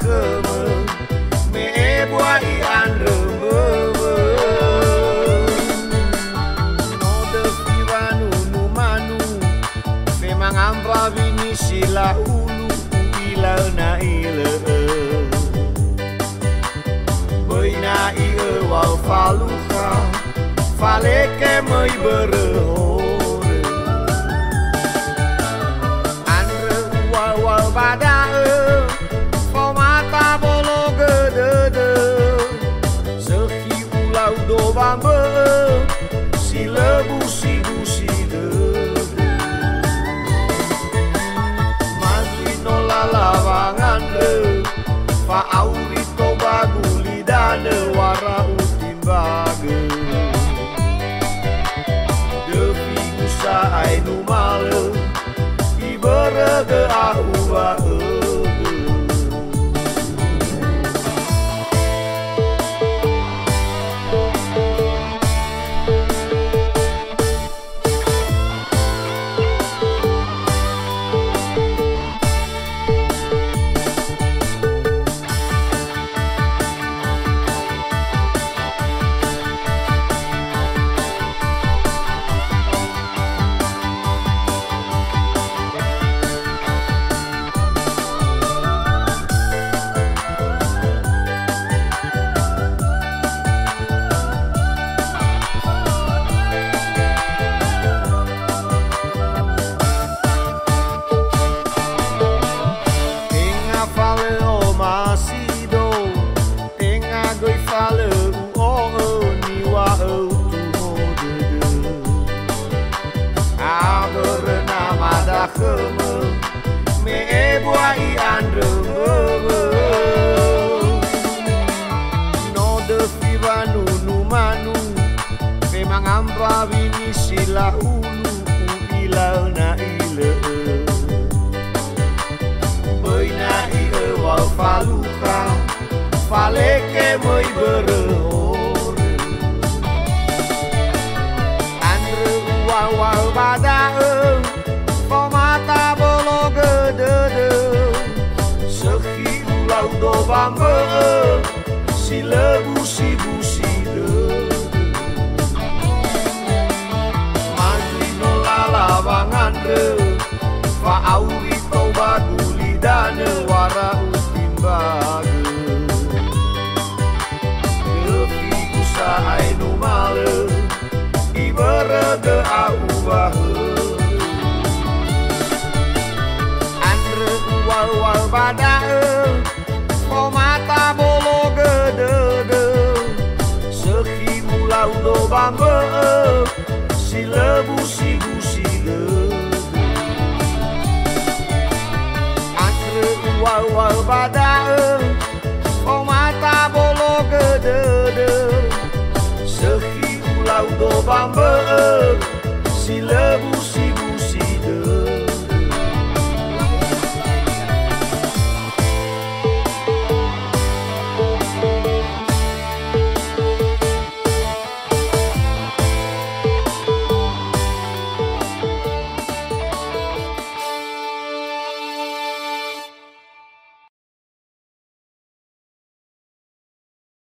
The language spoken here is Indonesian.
khơ mẹ bua y an rơ mơ no de nu manu memang ampa vini sila ulu ila na ile Băi na i wal faluha Fale ke măi bărău ulau do bambe Si lebu si busi dede Magli no la le Fa auri to baguli dane wara utimbage Devi usa ainu male Iberege ahu bae vini sila ulu ilau na ile. Băi na ile wal faluka faleke mai berehore Andre wal wal badae mata bolo gedede Sehi ulau do bambe Si lebu si. busi To baguli dane wara utimbage Devi usaha no male Iberede au bahe wal wal badae O mata bolo gedede. Sehi ulau do bambe Si lebu si busi gede Oh, badaal Om mata bolo gedede Sehi